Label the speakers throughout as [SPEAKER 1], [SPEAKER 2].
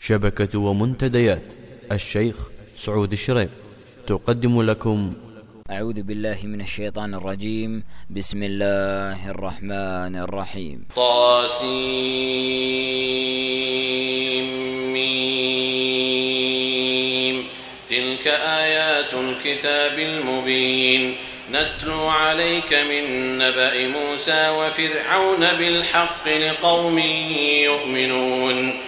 [SPEAKER 1] شبكة ومنتديات. الشيخ سعود الشريف. تقدم لكم.
[SPEAKER 2] أعوذ بالله من الشيطان الرجيم. بسم الله الرحمن الرحيم.
[SPEAKER 3] طاسيم. تلك آيات الكتاب المبين. نتلو عليك من نبأ موسى وفرعون بالحق لقوم يؤمنون.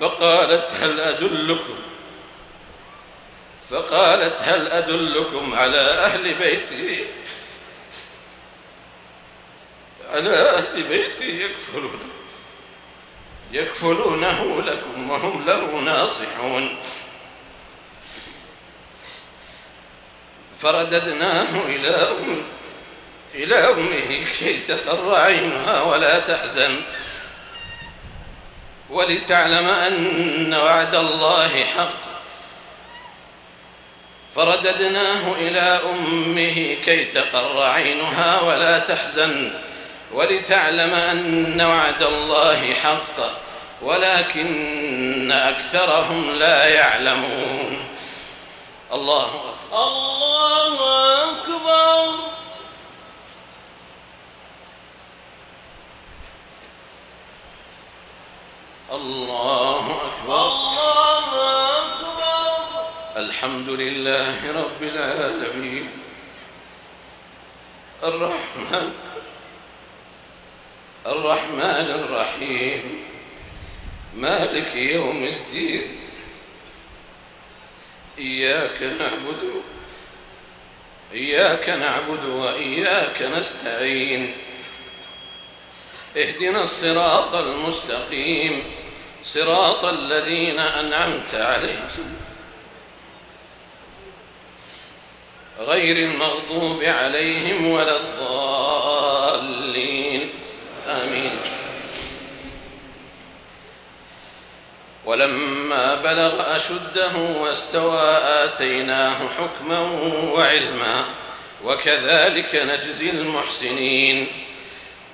[SPEAKER 3] فقالت هل أدلكم فقالت هل أدلكم على أهل بيتي؟ على أهل بيتي يكفلون يكفلونه لكم وهم له ناصحون. فرددناه إلى أمه إلى أمه كي تقر عينها ولا تحزن. ولتعلم أن وعد الله حق. فرددناه إلى أمه كي تقر عينها ولا تحزن. ولتعلم أن وعد الله حق ولكن أكثرهم لا يعلمون. الله أكبر.
[SPEAKER 4] الله أكبر.
[SPEAKER 3] الله أكبر.
[SPEAKER 4] الله أكبر.
[SPEAKER 3] الحمد لله رب العالمين. الرحمن الرحمن الرحيم. مالك يوم الدين. إياك نعبد إياك نعبد وإياك نستعين. اهدنا الصراط المستقيم. صراط الذين أنعمت عليهم. غير المغضوب عليهم ولا الضالين. آمين. ولما بلغ أشده واستوى آتيناه حكما وعلما وكذلك نجزي المحسنين.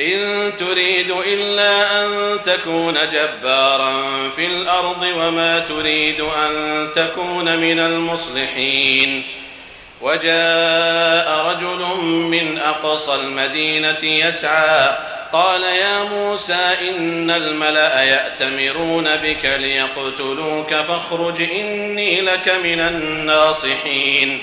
[SPEAKER 3] إن تريد إلا أن تكون جبارا في الأرض وما تريد أن تكون من المصلحين. وجاء رجل من أقصى المدينة يسعى قال يا موسى إن الملأ يأتمرون بك ليقتلوك فاخرج إني لك من الناصحين.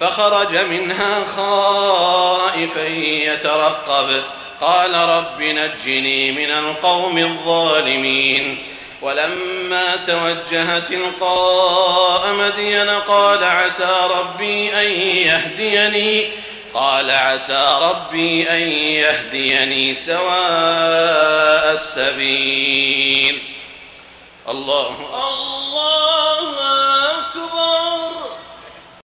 [SPEAKER 3] فخرج منها خائفا يترقب. قال رب نجني من القوم الظالمين. ولما توجه تلقاء مدين قال عسى ربي أن يهديني. قال عسى ربي أن يهديني سواء السبيل. الله
[SPEAKER 4] الله